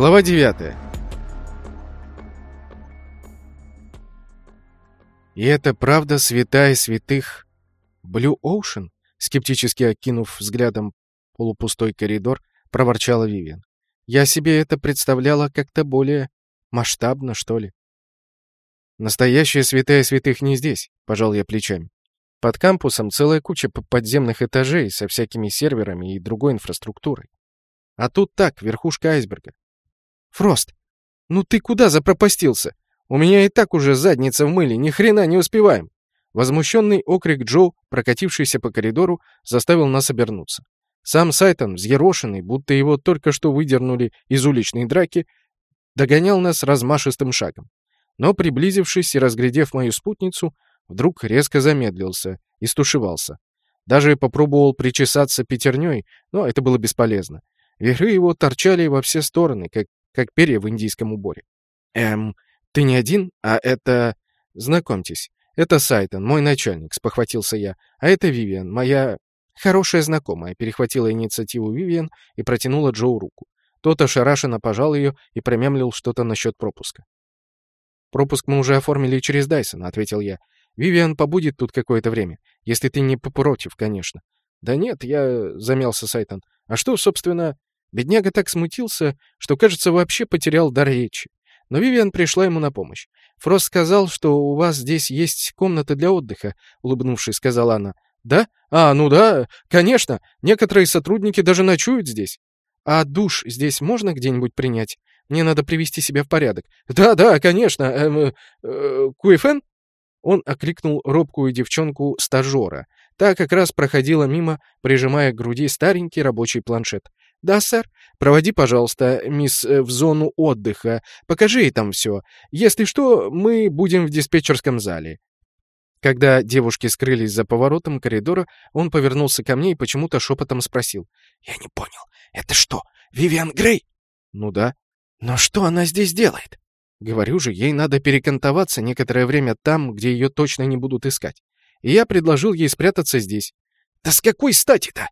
Глава 9 «И это правда святая святых Блю Оушен?» Скептически окинув взглядом полупустой коридор, проворчала Вивиан. «Я себе это представляла как-то более масштабно, что ли?» «Настоящая святая святых не здесь», — пожал я плечами. «Под кампусом целая куча подземных этажей со всякими серверами и другой инфраструктурой. А тут так, верхушка айсберга. Фрост, ну ты куда запропастился? У меня и так уже задница в мыле, ни хрена не успеваем!» Возмущенный окрик Джо, прокатившийся по коридору, заставил нас обернуться. Сам Сайтон, взъерошенный, будто его только что выдернули из уличной драки, догонял нас размашистым шагом но, приблизившись и разглядев мою спутницу, вдруг резко замедлился и стушевался. Даже попробовал причесаться пятерней, но это было бесполезно. Вихры его торчали во все стороны, как, как перья в индийском уборе. «Эм, ты не один, а это...» «Знакомьтесь, это Сайтон, мой начальник», — спохватился я. «А это Вивиан, моя...» «Хорошая знакомая», — перехватила инициативу Вивиан и протянула Джоу руку. Тот ошарашенно пожал ее и промямлил что-то насчет пропуска. «Пропуск мы уже оформили через Дайсон», — ответил я. «Вивиан побудет тут какое-то время, если ты не против, конечно». «Да нет, я...» — замялся Сайтон. «А что, собственно...» Бедняга так смутился, что, кажется, вообще потерял дар речи. Но Вивиан пришла ему на помощь. «Фрост сказал, что у вас здесь есть комната для отдыха», — улыбнувшись, сказала она. «Да? А, ну да, конечно. Некоторые сотрудники даже ночуют здесь». «А душ здесь можно где-нибудь принять?» Мне надо привести себя в порядок. Да, да, конечно. Эм, э, Куэфен? Он окликнул робкую девчонку-стажера. Та как раз проходила мимо, прижимая к груди старенький рабочий планшет. «Да, сэр. Проводи, пожалуйста, мисс э, в зону отдыха. Покажи ей там все. Если что, мы будем в диспетчерском зале». Когда девушки скрылись за поворотом коридора, он повернулся ко мне и почему-то шепотом спросил. «Я не понял. Это что, Вивиан Грей?» «Ну да. Но что она здесь делает? Говорю же, ей надо перекантоваться некоторое время там, где ее точно не будут искать. И я предложил ей спрятаться здесь. Да с какой стати-то?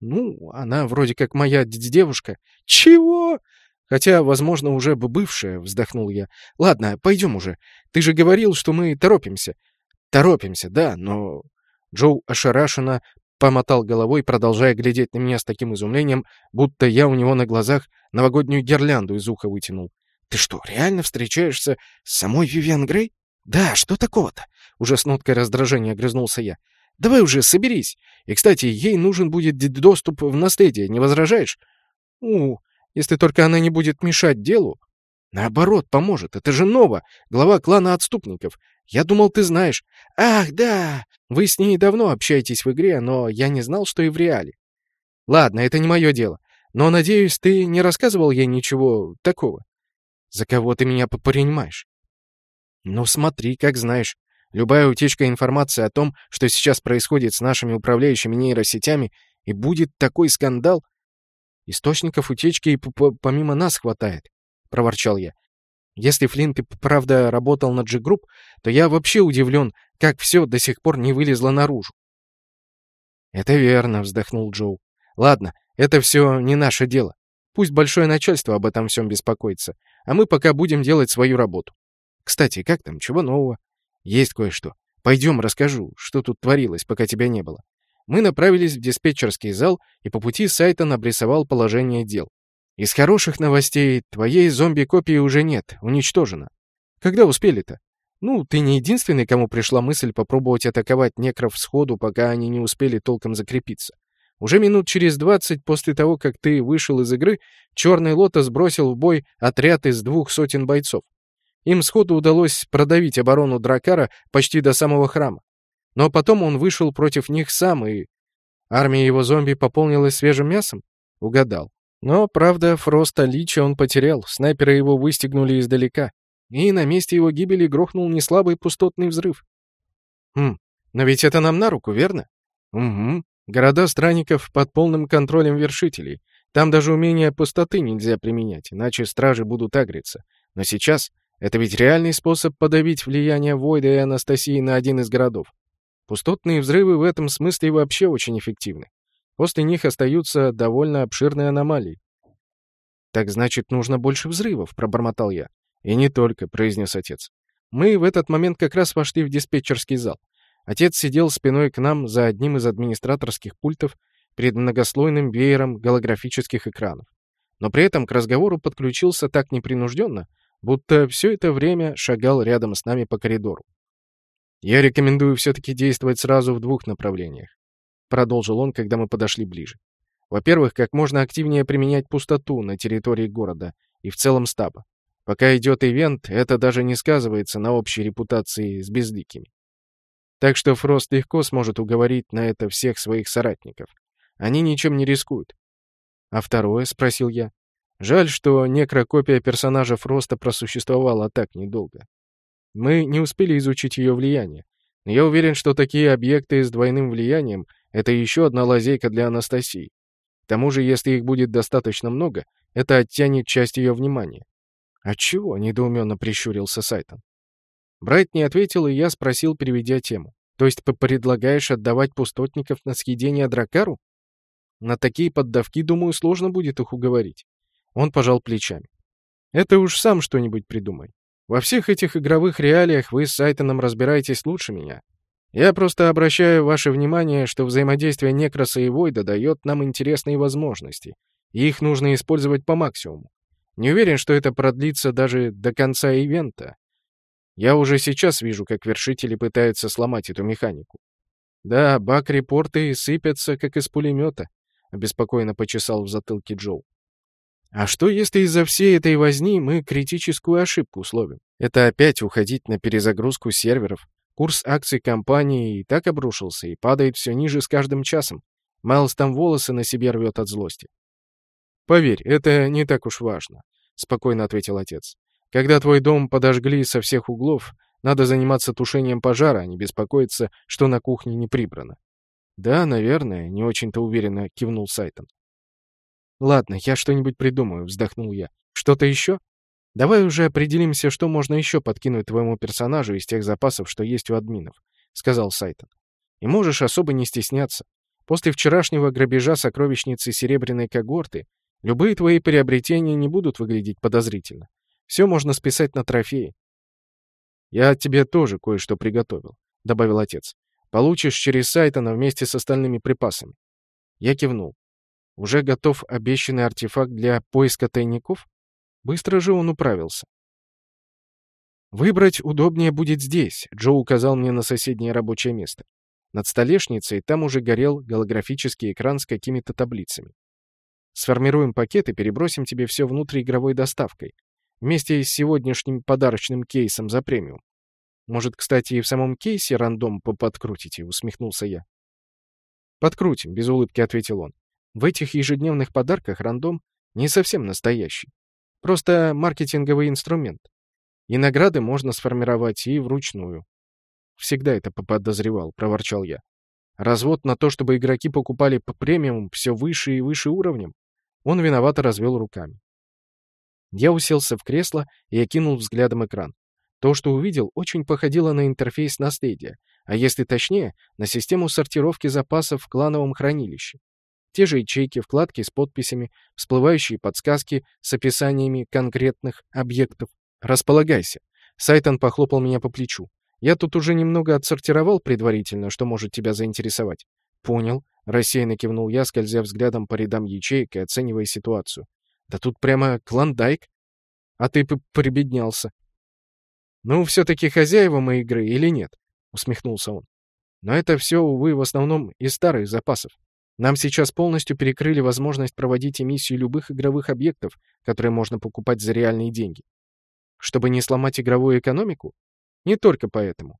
Ну, она вроде как моя девушка. Чего? Хотя, возможно, уже бы бывшая, вздохнул я. Ладно, пойдем уже. Ты же говорил, что мы торопимся. Торопимся, да, но... Джоу ошарашенно Помотал головой, продолжая глядеть на меня с таким изумлением, будто я у него на глазах новогоднюю гирлянду из уха вытянул. «Ты что, реально встречаешься с самой Вивиан Грей?» «Да, что такого-то?» Уже с ноткой раздражения огрызнулся я. «Давай уже, соберись. И, кстати, ей нужен будет доступ в наследие, не возражаешь?» «У, если только она не будет мешать делу». «Наоборот, поможет. Это же Нова, глава клана отступников. Я думал, ты знаешь. Ах, да! Вы с ней давно общаетесь в игре, но я не знал, что и в реале. Ладно, это не мое дело. Но, надеюсь, ты не рассказывал ей ничего такого. За кого ты меня принимаешь? Ну, смотри, как знаешь. Любая утечка информации о том, что сейчас происходит с нашими управляющими нейросетями, и будет такой скандал. Источников утечки и помимо нас хватает, — проворчал я. Если Флинт и правда работал на G-Group, то я вообще удивлен, как все до сих пор не вылезло наружу. «Это верно», — вздохнул Джоу. «Ладно, это все не наше дело. Пусть большое начальство об этом всем беспокоится, а мы пока будем делать свою работу. Кстати, как там, чего нового? Есть кое-что. Пойдем, расскажу, что тут творилось, пока тебя не было». Мы направились в диспетчерский зал, и по пути Сайтон обрисовал положение дел. Из хороших новостей твоей зомби-копии уже нет, уничтожена. Когда успели-то? Ну, ты не единственный, кому пришла мысль попробовать атаковать некров сходу, пока они не успели толком закрепиться. Уже минут через двадцать после того, как ты вышел из игры, Черный Лотос бросил в бой отряд из двух сотен бойцов. Им сходу удалось продавить оборону Дракара почти до самого храма. Но потом он вышел против них сам, и... Армия его зомби пополнилась свежим мясом? Угадал. Но, правда, Фроста Лича он потерял, снайперы его выстегнули издалека, и на месте его гибели грохнул неслабый пустотный взрыв. Хм, но ведь это нам на руку, верно? Угу. Города странников под полным контролем вершителей. Там даже умения пустоты нельзя применять, иначе стражи будут агриться. Но сейчас это ведь реальный способ подавить влияние Войда и Анастасии на один из городов. Пустотные взрывы в этом смысле вообще очень эффективны. После них остаются довольно обширные аномалии. «Так значит, нужно больше взрывов», — пробормотал я. «И не только», — произнес отец. Мы в этот момент как раз вошли в диспетчерский зал. Отец сидел спиной к нам за одним из администраторских пультов перед многослойным веером голографических экранов. Но при этом к разговору подключился так непринужденно, будто все это время шагал рядом с нами по коридору. «Я рекомендую все-таки действовать сразу в двух направлениях», — продолжил он, когда мы подошли ближе. «Во-первых, как можно активнее применять пустоту на территории города и в целом стаба. Пока идет ивент, это даже не сказывается на общей репутации с безликими. Так что Фрост легко сможет уговорить на это всех своих соратников. Они ничем не рискуют. «А второе?» — спросил я. Жаль, что некрокопия персонажа Фроста просуществовала так недолго. Мы не успели изучить ее влияние, но я уверен, что такие объекты с двойным влиянием — это еще одна лазейка для Анастасии. К тому же, если их будет достаточно много, это оттянет часть ее внимания. «Отчего?» — недоуменно прищурился Сайтон. Брайт не ответил, и я спросил, переведя тему. «То есть предлагаешь отдавать пустотников на съедение Дракару?» На такие поддавки, думаю, сложно будет их уговорить. Он пожал плечами. Это уж сам что-нибудь придумай. Во всех этих игровых реалиях вы с Сайтоном разбираетесь лучше меня. Я просто обращаю ваше внимание, что взаимодействие Некроса и Войда дает нам интересные возможности, и их нужно использовать по максимуму. Не уверен, что это продлится даже до конца ивента. Я уже сейчас вижу, как вершители пытаются сломать эту механику. Да, баг-репорты сыпятся, как из пулемета. — обеспокоенно почесал в затылке Джоу. «А что, если из-за всей этой возни мы критическую ошибку словим? Это опять уходить на перезагрузку серверов. Курс акций компании и так обрушился и падает все ниже с каждым часом. Майлз там волосы на себе рвет от злости». «Поверь, это не так уж важно», — спокойно ответил отец. «Когда твой дом подожгли со всех углов, надо заниматься тушением пожара, а не беспокоиться, что на кухне не прибрано. «Да, наверное», — не очень-то уверенно кивнул Сайтон. «Ладно, я что-нибудь придумаю», — вздохнул я. «Что-то еще? Давай уже определимся, что можно еще подкинуть твоему персонажу из тех запасов, что есть у админов», — сказал Сайтон. «И можешь особо не стесняться. После вчерашнего грабежа сокровищницы Серебряной когорты любые твои приобретения не будут выглядеть подозрительно. Все можно списать на трофеи». «Я тебе тоже кое-что приготовил», — добавил отец. Получишь через Сайтона вместе с остальными припасами. Я кивнул. Уже готов обещанный артефакт для поиска тайников? Быстро же он управился. «Выбрать удобнее будет здесь», — Джо указал мне на соседнее рабочее место. Над столешницей там уже горел голографический экран с какими-то таблицами. Сформируем пакет и перебросим тебе все внутриигровой доставкой, вместе с сегодняшним подарочным кейсом за премиум. Может, кстати, и в самом кейсе рандом подкрутите, усмехнулся я. Подкрутим, без улыбки ответил он. В этих ежедневных подарках рандом не совсем настоящий. Просто маркетинговый инструмент. И награды можно сформировать и вручную. Всегда это подозревал, проворчал я. Развод на то, чтобы игроки покупали по премиум все выше и выше уровнем. Он виновато развел руками. Я уселся в кресло и окинул взглядом экран. То, что увидел, очень походило на интерфейс наследия, а если точнее, на систему сортировки запасов в клановом хранилище. Те же ячейки, вкладки с подписями, всплывающие подсказки с описаниями конкретных объектов. «Располагайся». Сайтон похлопал меня по плечу. «Я тут уже немного отсортировал предварительно, что может тебя заинтересовать». «Понял», — рассеянно кивнул я, скользя взглядом по рядам ячеек и оценивая ситуацию. «Да тут прямо клондайк. А ты прибеднялся. «Ну, все-таки хозяева мы игры или нет?» — усмехнулся он. «Но это все, увы, в основном из старых запасов. Нам сейчас полностью перекрыли возможность проводить эмиссию любых игровых объектов, которые можно покупать за реальные деньги. Чтобы не сломать игровую экономику? Не только поэтому.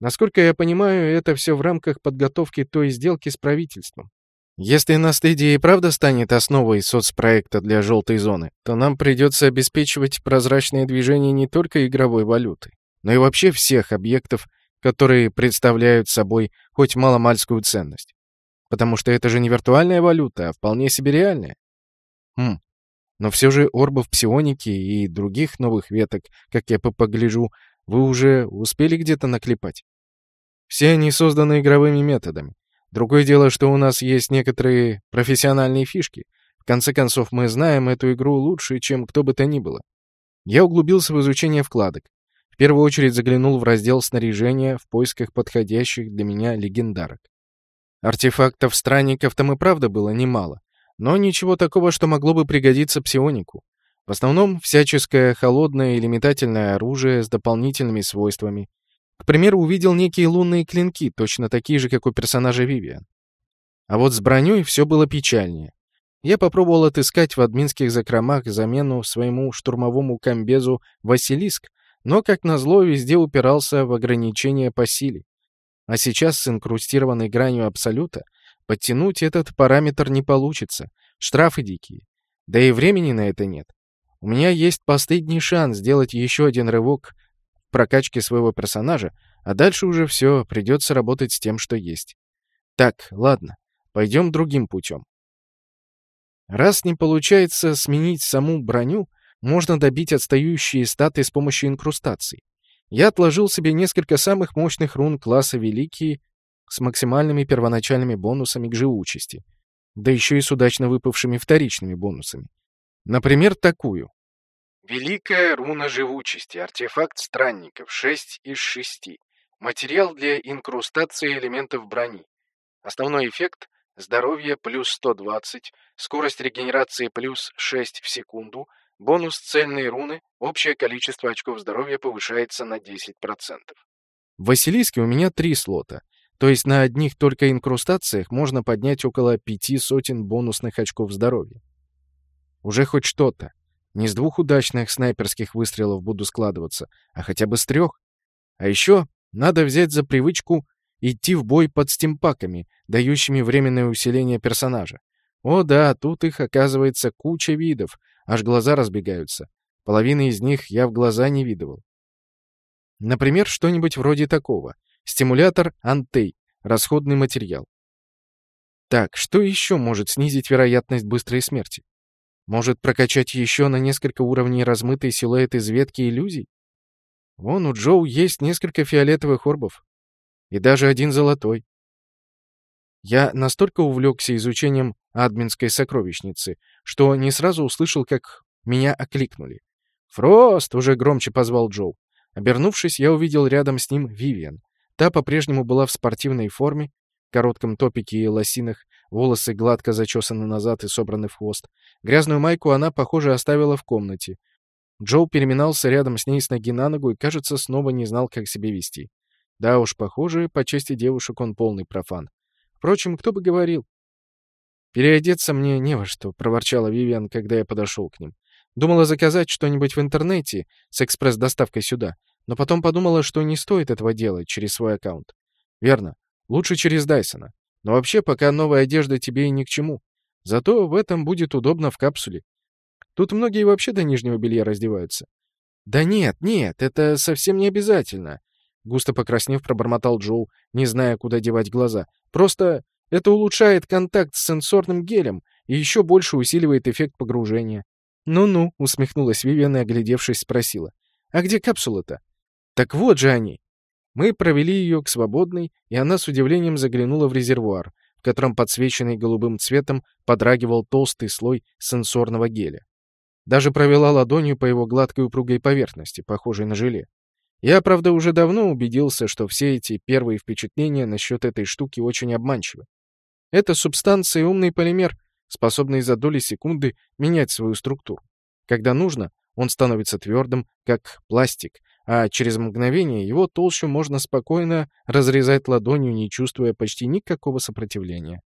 Насколько я понимаю, это все в рамках подготовки той сделки с правительством. Если наследие и правда станет основой соцпроекта для желтой зоны, то нам придется обеспечивать прозрачное движение не только игровой валюты, но и вообще всех объектов, которые представляют собой хоть маломальскую ценность. Потому что это же не виртуальная валюта, а вполне себе реальная. Хм. Но все же орбов псионики и других новых веток, как я погляжу, вы уже успели где-то наклепать. Все они созданы игровыми методами. Другое дело, что у нас есть некоторые профессиональные фишки, в конце концов, мы знаем эту игру лучше, чем кто бы то ни было. Я углубился в изучение вкладок. В первую очередь заглянул в раздел снаряжения в поисках подходящих для меня легендарок. Артефактов странников там и правда было немало, но ничего такого, что могло бы пригодиться псионику. В основном всяческое холодное или метательное оружие с дополнительными свойствами. К примеру, увидел некие лунные клинки, точно такие же, как у персонажа Вивиан. А вот с броней все было печальнее. Я попробовал отыскать в админских закромах замену своему штурмовому комбезу «Василиск», но, как назло, везде упирался в ограничения по силе. А сейчас с инкрустированной гранью Абсолюта подтянуть этот параметр не получится. Штрафы дикие. Да и времени на это нет. У меня есть последний шанс сделать еще один рывок в прокачке своего персонажа, а дальше уже все, придется работать с тем, что есть. Так, ладно, пойдем другим путем. Раз не получается сменить саму броню, можно добить отстающие статы с помощью инкрустаций. Я отложил себе несколько самых мощных рун класса Великие с максимальными первоначальными бонусами к живучести, да еще и с удачно выпавшими вторичными бонусами. Например, такую. Великая руна живучести, артефакт странников, 6 из 6. Материал для инкрустации элементов брони. Основной эффект – здоровье плюс 120, скорость регенерации плюс 6 в секунду, Бонус цельной руны, общее количество очков здоровья повышается на 10%. В Василиске у меня три слота, то есть на одних только инкрустациях можно поднять около пяти сотен бонусных очков здоровья. Уже хоть что-то. Не с двух удачных снайперских выстрелов буду складываться, а хотя бы с трех. А еще надо взять за привычку идти в бой под стимпаками, дающими временное усиление персонажа. О да, тут их оказывается куча видов, Аж глаза разбегаются. Половины из них я в глаза не видывал. Например, что-нибудь вроде такого. Стимулятор антей. Расходный материал. Так, что еще может снизить вероятность быстрой смерти? Может прокачать еще на несколько уровней размытый силуэт из ветки иллюзий? Вон у Джоу есть несколько фиолетовых орбов. И даже один золотой. Я настолько увлекся изучением админской сокровищницы, что не сразу услышал, как меня окликнули. «Фрост!» — уже громче позвал Джоу. Обернувшись, я увидел рядом с ним Вивиан. Та по-прежнему была в спортивной форме, коротком топике и лосинах, волосы гладко зачесаны назад и собраны в хвост. Грязную майку она, похоже, оставила в комнате. Джоу переминался рядом с ней с ноги на ногу и, кажется, снова не знал, как себя вести. Да уж, похоже, по чести девушек он полный профан. Впрочем, кто бы говорил. «Переодеться мне не во что», — проворчала Вивиан, когда я подошел к ним. Думала заказать что-нибудь в интернете с экспресс-доставкой сюда, но потом подумала, что не стоит этого делать через свой аккаунт. Верно, лучше через Дайсона. Но вообще пока новая одежда тебе и ни к чему. Зато в этом будет удобно в капсуле. Тут многие вообще до нижнего белья раздеваются. Да нет, нет, это совсем не обязательно. Густо покраснев, пробормотал Джоу, не зная, куда девать глаза. Просто это улучшает контакт с сенсорным гелем и еще больше усиливает эффект погружения. «Ну-ну», — усмехнулась Вивиан и, оглядевшись, спросила. «А где капсула-то?» «Так вот же они!» Мы провели ее к свободной, и она с удивлением заглянула в резервуар, в котором подсвеченный голубым цветом подрагивал толстый слой сенсорного геля. Даже провела ладонью по его гладкой упругой поверхности, похожей на желе. Я, правда, уже давно убедился, что все эти первые впечатления насчет этой штуки очень обманчивы. Это субстанция умный полимер, способный за доли секунды менять свою структуру. Когда нужно, он становится твердым, как пластик, а через мгновение его толщу можно спокойно разрезать ладонью, не чувствуя почти никакого сопротивления.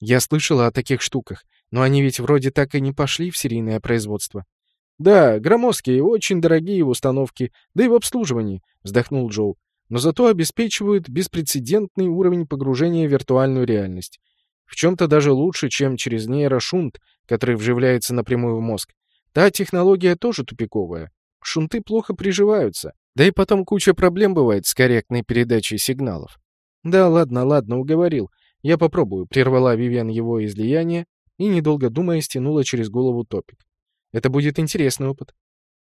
Я слышала о таких штуках, но они ведь вроде так и не пошли в серийное производство. «Да, громоздкие, очень дорогие в установке, да и в обслуживании», — вздохнул Джоу. «Но зато обеспечивают беспрецедентный уровень погружения в виртуальную реальность. В чем-то даже лучше, чем через нейрошунт, который вживляется напрямую в мозг. Та технология тоже тупиковая. Шунты плохо приживаются. Да и потом куча проблем бывает с корректной передачей сигналов. Да, ладно, ладно, уговорил. Я попробую, прервала Вивиан его излияние и, недолго думая, стянула через голову топик. Это будет интересный опыт.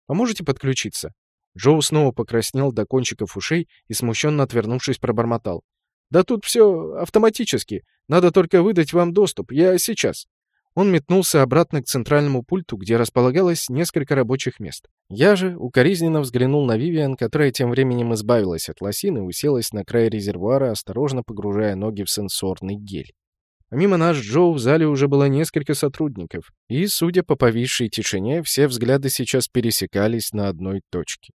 Поможете подключиться?» Джоу снова покраснел до кончиков ушей и, смущенно отвернувшись, пробормотал. «Да тут все автоматически. Надо только выдать вам доступ. Я сейчас». Он метнулся обратно к центральному пульту, где располагалось несколько рабочих мест. Я же укоризненно взглянул на Вивиан, которая тем временем избавилась от лосины и уселась на край резервуара, осторожно погружая ноги в сенсорный гель. Помимо нас, Джоу, в зале уже было несколько сотрудников, и, судя по повисшей тишине, все взгляды сейчас пересекались на одной точке.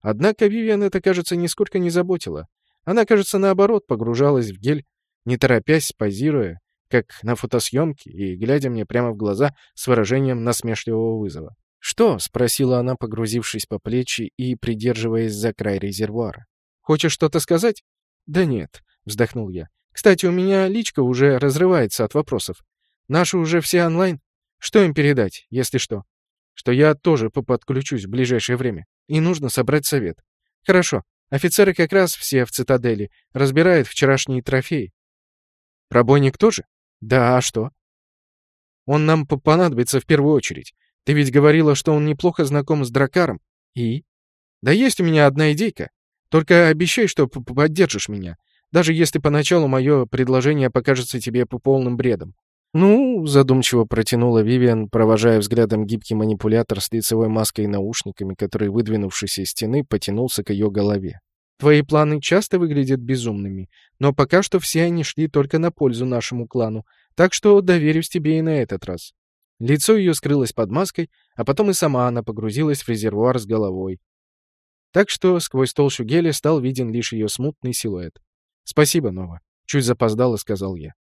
Однако Вивиан это, кажется, нисколько не заботило. Она, кажется, наоборот, погружалась в гель, не торопясь, позируя, как на фотосъемке, и глядя мне прямо в глаза с выражением насмешливого вызова. «Что?» — спросила она, погрузившись по плечи и придерживаясь за край резервуара. «Хочешь что-то сказать?» «Да нет», — вздохнул я. «Кстати, у меня личка уже разрывается от вопросов. Наши уже все онлайн. Что им передать, если что? Что я тоже подключусь в ближайшее время. И нужно собрать совет. Хорошо. Офицеры как раз все в цитадели. Разбирают вчерашние трофеи. Пробойник тоже? Да, а что? Он нам понадобится в первую очередь. Ты ведь говорила, что он неплохо знаком с Дракаром. И? Да есть у меня одна идейка. Только обещай, что поддержишь меня, даже если поначалу мое предложение покажется тебе по полным бредом. «Ну», — задумчиво протянула Вивиан, провожая взглядом гибкий манипулятор с лицевой маской и наушниками, который, выдвинувшись из стены, потянулся к ее голове. «Твои планы часто выглядят безумными, но пока что все они шли только на пользу нашему клану, так что доверюсь тебе и на этот раз». Лицо ее скрылось под маской, а потом и сама она погрузилась в резервуар с головой. Так что сквозь толщу геля стал виден лишь ее смутный силуэт. «Спасибо, Нова», — чуть запоздало сказал я.